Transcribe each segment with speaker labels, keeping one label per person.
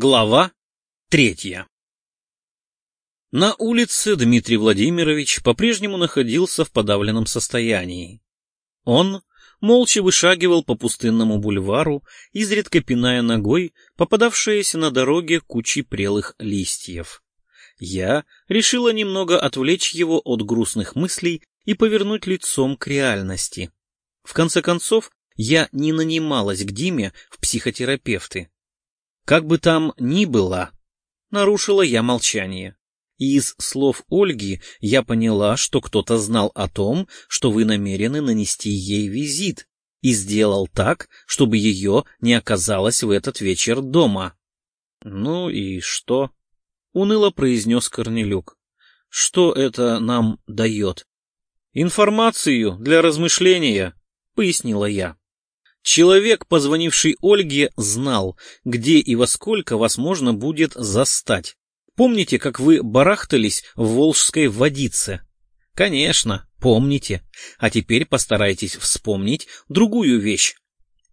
Speaker 1: Глава третья На улице Дмитрий Владимирович по-прежнему находился в подавленном состоянии. Он молча вышагивал по пустынному бульвару, изредка пиная ногой попадавшиеся на дороге кучи прелых листьев. Я решила немного отвлечь его от грустных мыслей и повернуть лицом к реальности. В конце концов, я не нанималась к Диме в психотерапевты. Как бы там ни было, нарушила я молчание. И из слов Ольги я поняла, что кто-то знал о том, что вы намерены нанести ей визит, и сделал так, чтобы ее не оказалось в этот вечер дома. — Ну и что? — уныло произнес Корнелюк. — Что это нам дает? — Информацию для размышления, — пояснила я. Человек, позвонивший Ольге, знал, где и во сколько вас можно будет застать. Помните, как вы барахтались в волжской водице? Конечно, помните. А теперь постарайтесь вспомнить другую вещь.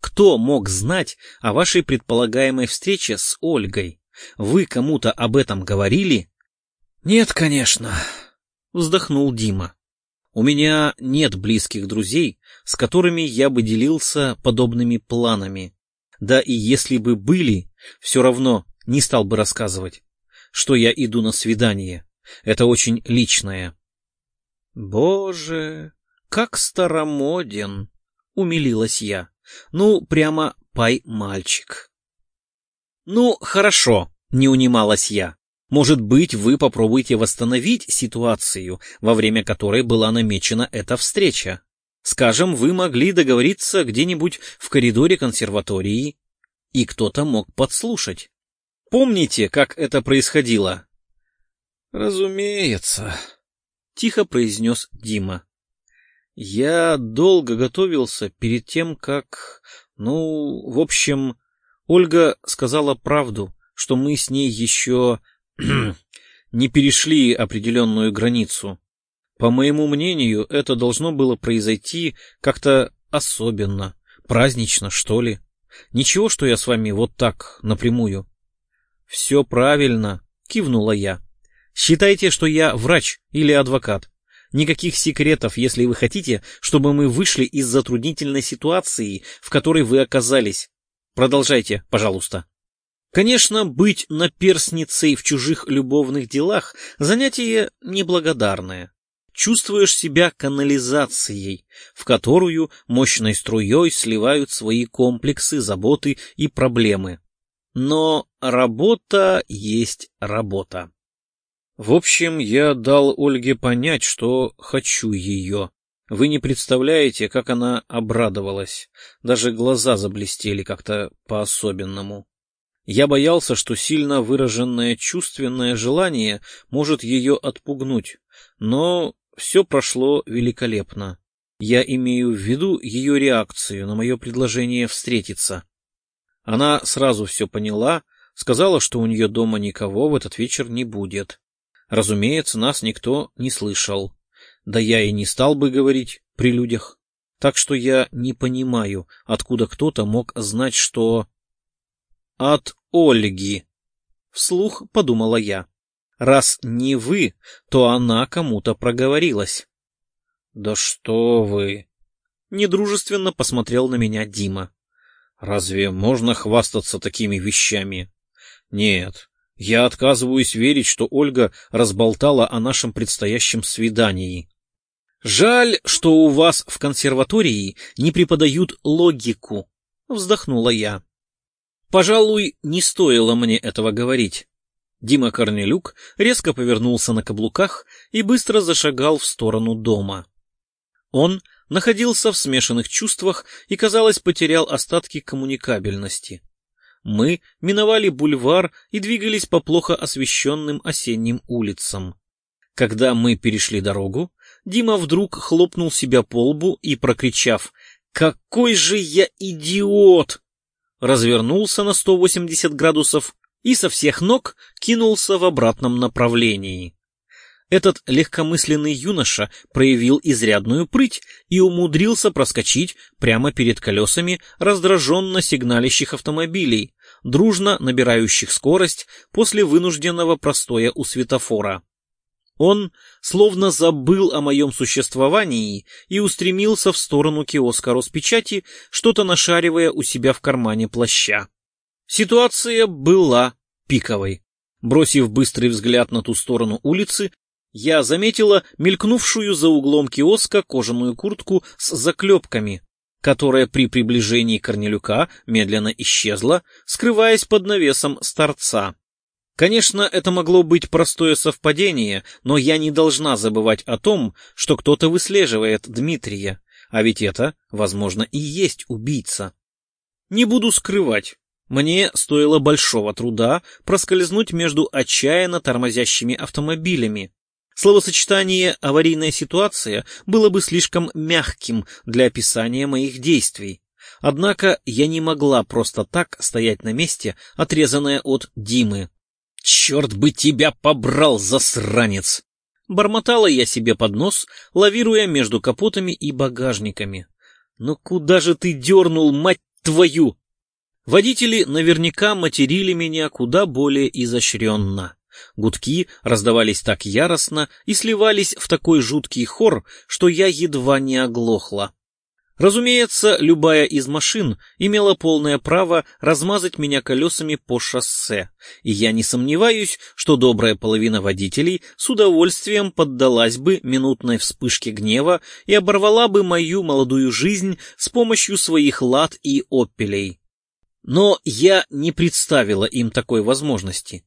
Speaker 1: Кто мог знать о вашей предполагаемой встрече с Ольгой? Вы кому-то об этом говорили? Нет, конечно, вздохнул Дима. У меня нет близких друзей, с которыми я бы делился подобными планами. Да и если бы были, все равно не стал бы рассказывать что я иду на свидание. Это очень личное. Боже, как старомоден, умилилась я. Ну, прямо пай-мальчик. Ну, хорошо, не унималась я. Может быть, вы попробуете восстановить ситуацию, во время которой была намечена эта встреча. Скажем, вы могли договориться где-нибудь в коридоре консерватории, и кто-то мог подслушать. Помните, как это происходило? Разумеется, тихо произнес Дима. Я долго готовился перед тем, как... Ну, в общем, Ольга сказала правду, что мы с ней еще не перешли определенную границу. По моему мнению, это должно было произойти как-то особенно, празднично, что ли. Ничего, что я с вами вот так напрямую. «Все правильно», — кивнула я. «Считайте, что я врач или адвокат. Никаких секретов, если вы хотите, чтобы мы вышли из затруднительной ситуации, в которой вы оказались. Продолжайте, пожалуйста». Конечно, быть наперсницей в чужих любовных делах — занятие неблагодарное. Чувствуешь себя канализацией, в которую мощной струей сливают свои комплексы, заботы и проблемы. Но работа есть работа. В общем, я дал Ольге понять, что хочу ее. Вы не представляете, как она обрадовалась. Даже глаза заблестели как-то по-особенному. Я боялся, что сильно выраженное чувственное желание может ее отпугнуть, но все прошло великолепно. Я имею в виду ее реакцию на мое предложение встретиться. Она сразу все поняла, сказала, что у нее дома никого в этот вечер не будет. Разумеется, нас никто не слышал. Да я и не стал бы говорить при людях. Так что я не понимаю, откуда кто-то мог знать, что... От Ольги. Вслух подумала я. Раз не вы, то она кому-то проговорилась. Да что вы! Недружественно посмотрел на меня Дима. Разве можно хвастаться такими вещами? Нет, я отказываюсь верить, что Ольга разболтала о нашем предстоящем свидании. Жаль, что у вас в консерватории не преподают логику, вздохнула я. Пожалуй, не стоило мне этого говорить. Дима Корнелюк резко повернулся на каблуках и быстро зашагал в сторону дома. Он находился в смешанных чувствах и, казалось, потерял остатки коммуникабельности. Мы миновали бульвар и двигались по плохо освещенным осенним улицам. Когда мы перешли дорогу, Дима вдруг хлопнул себя по лбу и, прокричав «Какой же я идиот!» Развернулся на 180 градусов и со всех ног кинулся в обратном направлении. Этот легкомысленный юноша проявил изрядную прыть и умудрился проскочить прямо перед колесами раздраженно сигналящих автомобилей, дружно набирающих скорость после вынужденного простоя у светофора. Он словно забыл о моем существовании и устремился в сторону киоска Роспечати, что-то нашаривая у себя в кармане плаща. Ситуация была пиковой. Бросив быстрый взгляд на ту сторону улицы, я заметила мелькнувшую за углом киоска кожаную куртку с заклепками, которая при приближении Корнелюка медленно исчезла, скрываясь под навесом старца. Конечно, это могло быть простое совпадение, но я не должна забывать о том, что кто-то выслеживает Дмитрия, а ведь это, возможно, и есть убийца. Не буду скрывать, мне стоило большого труда проскользнуть между отчаянно тормозящими автомобилями. Словосочетание «аварийная ситуация» было бы слишком мягким для описания моих действий. Однако я не могла просто так стоять на месте, отрезанная от Димы. «Черт бы тебя побрал, засранец!» Бормотала я себе под нос, лавируя между капотами и багажниками. «Ну куда же ты дернул, мать твою?» Водители наверняка материли меня куда более изощренно. Гудки раздавались так яростно и сливались в такой жуткий хор, что я едва не оглохла. Разумеется, любая из машин имела полное право размазать меня колесами по шоссе, и я не сомневаюсь, что добрая половина водителей с удовольствием поддалась бы минутной вспышке гнева и оборвала бы мою молодую жизнь с помощью своих лад и опелей. Но я не представила им такой возможности.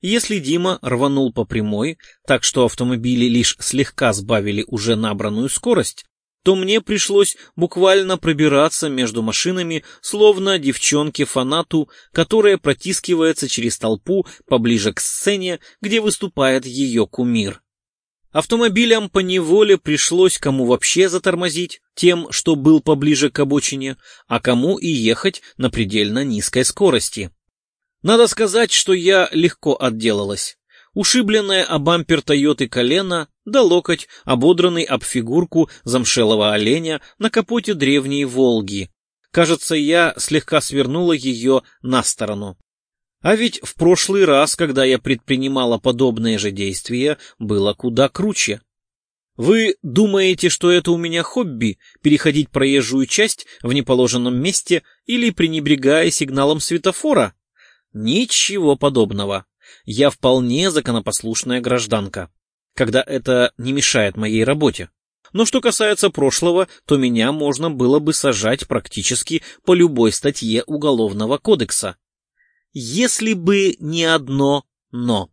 Speaker 1: Если Дима рванул по прямой, так что автомобили лишь слегка сбавили уже набранную скорость, то мне пришлось буквально пробираться между машинами, словно девчонке-фанату, которая протискивается через толпу поближе к сцене, где выступает ее кумир. Автомобилям по неволе пришлось кому вообще затормозить, тем, что был поближе к обочине, а кому и ехать на предельно низкой скорости. Надо сказать, что я легко отделалась ушибленное о бампер Тойоты колено, да локоть, ободранный об фигурку замшелого оленя на капоте древней «Волги». Кажется, я слегка свернула ее на сторону. А ведь в прошлый раз, когда я предпринимала подобные же действия, было куда круче. Вы думаете, что это у меня хобби — переходить проезжую часть в неположенном месте или пренебрегая сигналом светофора? Ничего подобного. Я вполне законопослушная гражданка, когда это не мешает моей работе. Но что касается прошлого, то меня можно было бы сажать практически по любой статье Уголовного кодекса. Если бы не одно «но».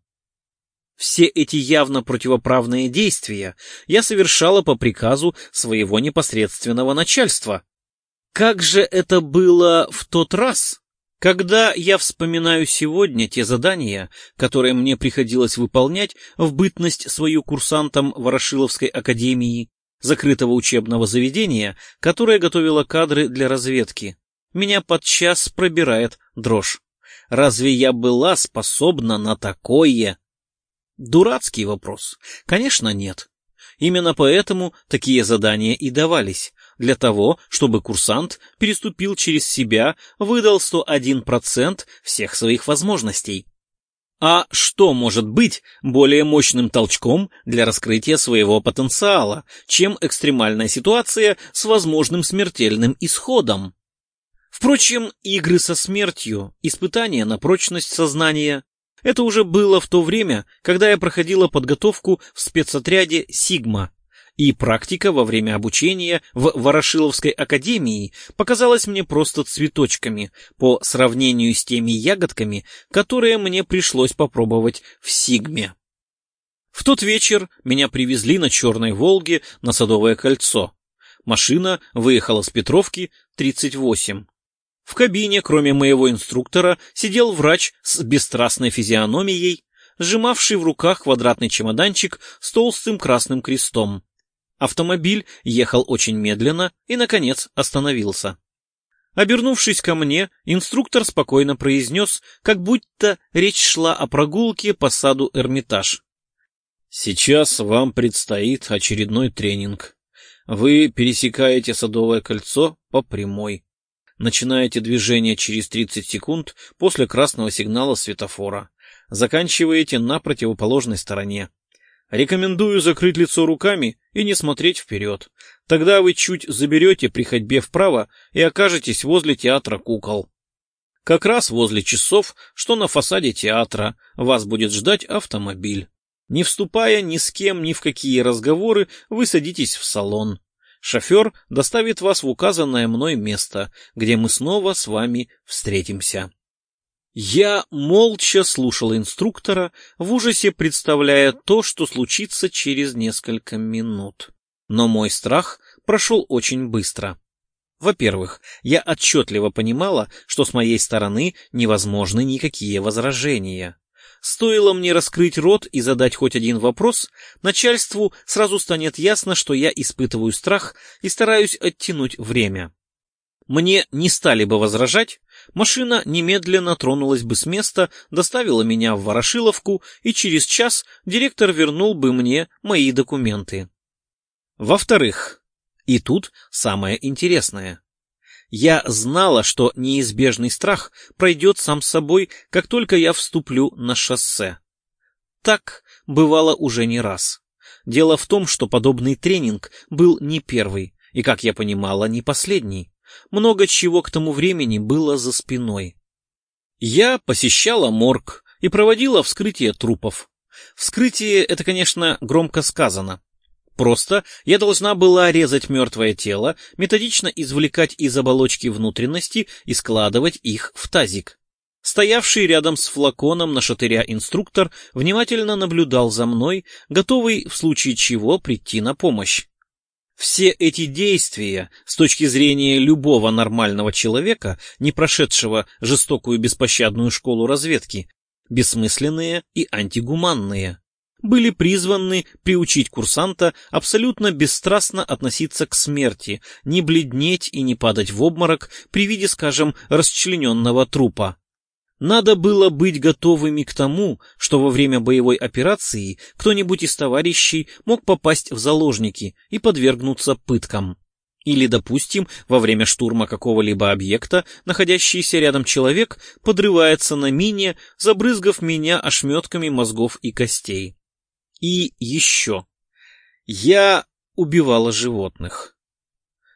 Speaker 1: Все эти явно противоправные действия я совершала по приказу своего непосредственного начальства. Как же это было в тот раз? Когда я вспоминаю сегодня те задания, которые мне приходилось выполнять в бытность свою курсантом Ворошиловской академии, закрытого учебного заведения, которое готовило кадры для разведки, меня подчас пробирает дрожь. Разве я была способна на такое? Дурацкий вопрос. Конечно, нет. Именно поэтому такие задания и давались, для того, чтобы курсант переступил через себя, выдал 101% всех своих возможностей. А что может быть более мощным толчком для раскрытия своего потенциала, чем экстремальная ситуация с возможным смертельным исходом? Впрочем, игры со смертью, испытания на прочность сознания — это уже было в то время, когда я проходила подготовку в спецотряде «Сигма», и практика во время обучения в Ворошиловской академии показалась мне просто цветочками по сравнению с теми ягодками, которые мне пришлось попробовать в Сигме. В тот вечер меня привезли на Черной Волге на Садовое кольцо. Машина выехала с Петровки 38. В кабине, кроме моего инструктора, сидел врач с бесстрастной физиономией, сжимавший в руках квадратный чемоданчик с толстым красным крестом. Автомобиль ехал очень медленно и, наконец, остановился. Обернувшись ко мне, инструктор спокойно произнес, как будто речь шла о прогулке по саду Эрмитаж. «Сейчас вам предстоит очередной тренинг. Вы пересекаете Садовое кольцо по прямой. Начинаете движение через 30 секунд после красного сигнала светофора. Заканчиваете на противоположной стороне. Рекомендую закрыть лицо руками и не смотреть вперед. Тогда вы чуть заберете при ходьбе вправо и окажетесь возле театра кукол. Как раз возле часов, что на фасаде театра, вас будет ждать автомобиль. Не вступая ни с кем ни в какие разговоры, вы садитесь в салон. Шофер доставит вас в указанное мной место, где мы снова с вами встретимся. Я молча слушал инструктора, в ужасе представляя то, что случится через несколько минут. Но мой страх прошел очень быстро. Во-первых, я отчетливо понимала, что с моей стороны невозможны никакие возражения. Стоило мне раскрыть рот и задать хоть один вопрос, начальству сразу станет ясно, что я испытываю страх и стараюсь оттянуть время. Мне не стали бы возражать, машина немедленно тронулась бы с места, доставила меня в Ворошиловку, и через час директор вернул бы мне мои документы. Во-вторых, и тут самое интересное. Я знала, что неизбежный страх пройдет сам собой, как только я вступлю на шоссе. Так бывало уже не раз. Дело в том, что подобный тренинг был не первый и, как я понимала, не последний. Много чего к тому времени было за спиной. Я посещала морг и проводила вскрытие трупов. Вскрытие — это, конечно, громко сказано. Просто я должна была резать мертвое тело, методично извлекать из оболочки внутренности и складывать их в тазик. Стоявший рядом с флаконом на шатыря инструктор внимательно наблюдал за мной, готовый в случае чего прийти на помощь. Все эти действия, с точки зрения любого нормального человека, не прошедшего жестокую беспощадную школу разведки, бессмысленные и антигуманные были призваны приучить курсанта абсолютно бесстрастно относиться к смерти, не бледнеть и не падать в обморок при виде, скажем, расчлененного трупа. Надо было быть готовыми к тому, что во время боевой операции кто-нибудь из товарищей мог попасть в заложники и подвергнуться пыткам. Или, допустим, во время штурма какого-либо объекта, находящийся рядом человек подрывается на мине, забрызгав меня ошметками мозгов и костей. И еще. Я убивала животных.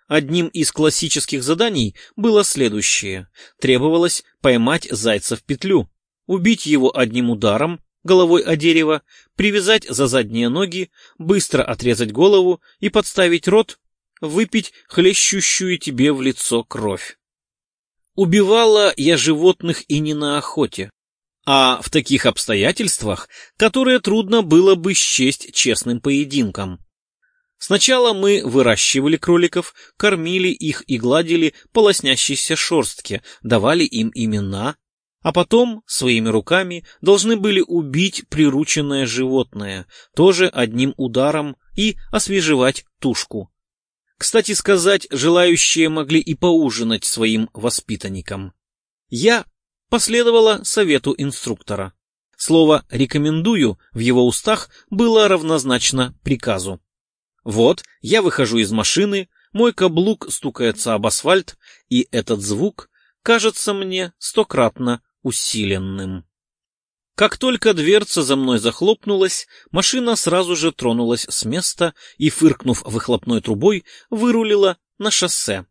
Speaker 1: Одним из классических заданий было следующее. Требовалось поймать зайца в петлю, убить его одним ударом, головой о дерево, привязать за задние ноги, быстро отрезать голову и подставить рот, выпить хлещущую тебе в лицо кровь. Убивала я животных и не на охоте а в таких обстоятельствах, которые трудно было бы счесть честным поединком. Сначала мы выращивали кроликов, кормили их и гладили по лоснящейся шерстке, давали им имена, а потом своими руками должны были убить прирученное животное, тоже одним ударом, и освежевать тушку. Кстати сказать, желающие могли и поужинать своим воспитанникам. Я последовала совету инструктора. Слово «рекомендую» в его устах было равнозначно приказу. Вот, я выхожу из машины, мой каблук стукается об асфальт, и этот звук кажется мне стократно усиленным. Как только дверца за мной захлопнулась, машина сразу же тронулась с места и, фыркнув выхлопной трубой, вырулила на шоссе.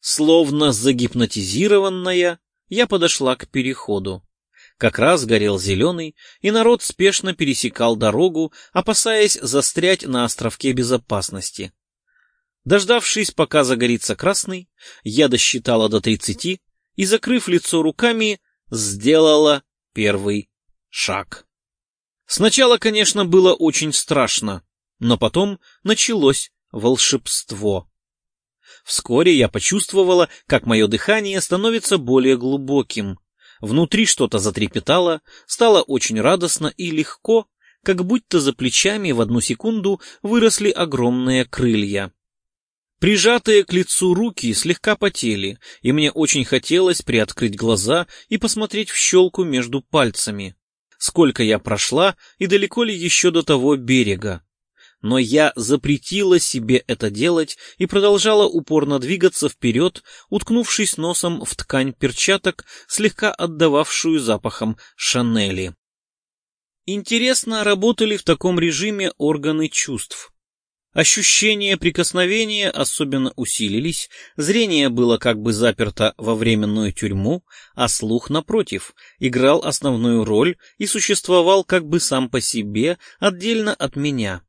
Speaker 1: Словно загипнотизированная, я подошла к переходу. Как раз горел зеленый, и народ спешно пересекал дорогу, опасаясь застрять на островке безопасности. Дождавшись, пока загорится красный, я досчитала до тридцати и, закрыв лицо руками, сделала первый шаг. Сначала, конечно, было очень страшно, но потом началось волшебство. Вскоре я почувствовала, как мое дыхание становится более глубоким. Внутри что-то затрепетало, стало очень радостно и легко, как будто за плечами в одну секунду выросли огромные крылья. Прижатые к лицу руки слегка потели, и мне очень хотелось приоткрыть глаза и посмотреть в щелку между пальцами. Сколько я прошла и далеко ли еще до того берега. Но я запретила себе это делать и продолжала упорно двигаться вперед, уткнувшись носом в ткань перчаток, слегка отдававшую запахом Шанели. Интересно, работали в таком режиме органы чувств. Ощущения прикосновения особенно усилились, зрение было как бы заперто во временную тюрьму, а слух, напротив, играл основную роль и существовал как бы сам по себе, отдельно от меня.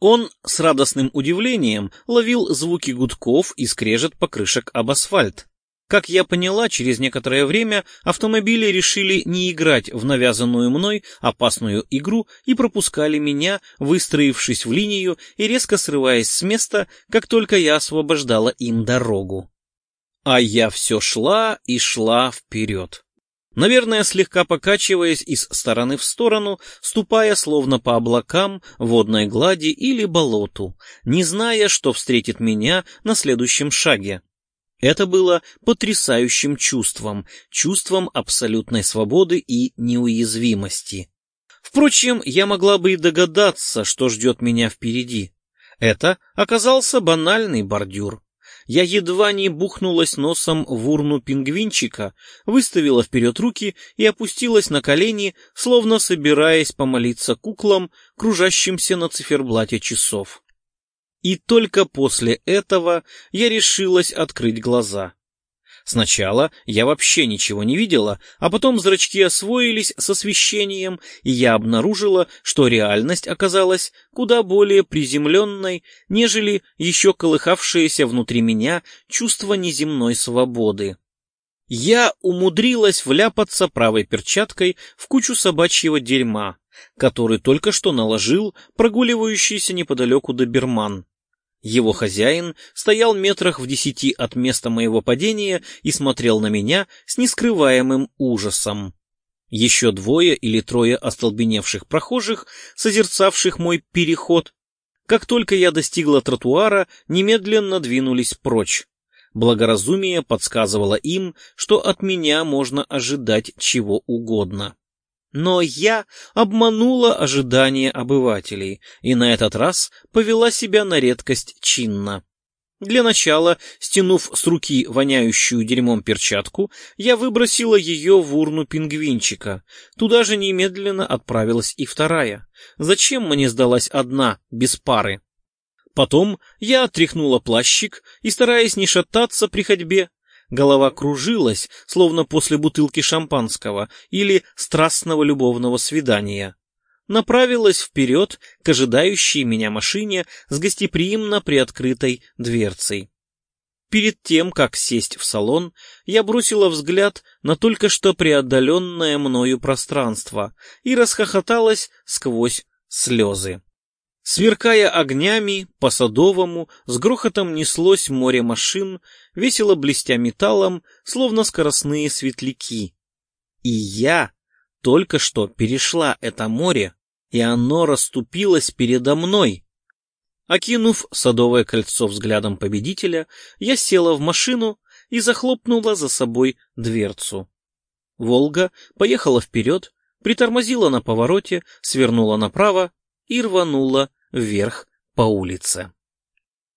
Speaker 1: Он с радостным удивлением ловил звуки гудков и скрежет покрышек об асфальт. Как я поняла, через некоторое время автомобили решили не играть в навязанную мной опасную игру и пропускали меня, выстроившись в линию и резко срываясь с места, как только я освобождала им дорогу. А я все шла и шла вперед. Наверное, слегка покачиваясь из стороны в сторону, ступая словно по облакам, водной глади или болоту, не зная, что встретит меня на следующем шаге. Это было потрясающим чувством, чувством абсолютной свободы и неуязвимости. Впрочем, я могла бы и догадаться, что ждет меня впереди. Это оказался банальный бордюр. Я едва не бухнулась носом в урну пингвинчика, выставила вперед руки и опустилась на колени, словно собираясь помолиться куклам, кружащимся на циферблате часов. И только после этого я решилась открыть глаза. Сначала я вообще ничего не видела, а потом зрачки освоились с освещением, и я обнаружила, что реальность оказалась куда более приземленной, нежели еще колыхавшееся внутри меня чувство неземной свободы. Я умудрилась вляпаться правой перчаткой в кучу собачьего дерьма, который только что наложил прогуливающийся неподалеку доберман. Его хозяин стоял метрах в десяти от места моего падения и смотрел на меня с нескрываемым ужасом. Еще двое или трое остолбеневших прохожих, созерцавших мой переход, как только я достигла тротуара, немедленно двинулись прочь. Благоразумие подсказывало им, что от меня можно ожидать чего угодно. Но я обманула ожидания обывателей и на этот раз повела себя на редкость чинно. Для начала, стянув с руки воняющую дерьмом перчатку, я выбросила ее в урну пингвинчика. Туда же немедленно отправилась и вторая. Зачем мне сдалась одна, без пары? Потом я отряхнула плащик и, стараясь не шататься при ходьбе, Голова кружилась, словно после бутылки шампанского или страстного любовного свидания. Направилась вперед к ожидающей меня машине с гостеприимно приоткрытой дверцей. Перед тем, как сесть в салон, я бросила взгляд на только что преодоленное мною пространство и расхохоталась сквозь слезы. Сверкая огнями, по Садовому с грохотом неслось море машин, весело блестя металлом, словно скоростные светляки. И я только что перешла это море, и оно расступилось передо мной. Окинув Садовое кольцо взглядом победителя, я села в машину и захлопнула за собой дверцу. Волга поехала вперед, притормозила на повороте, свернула направо и рванула вверх по улице.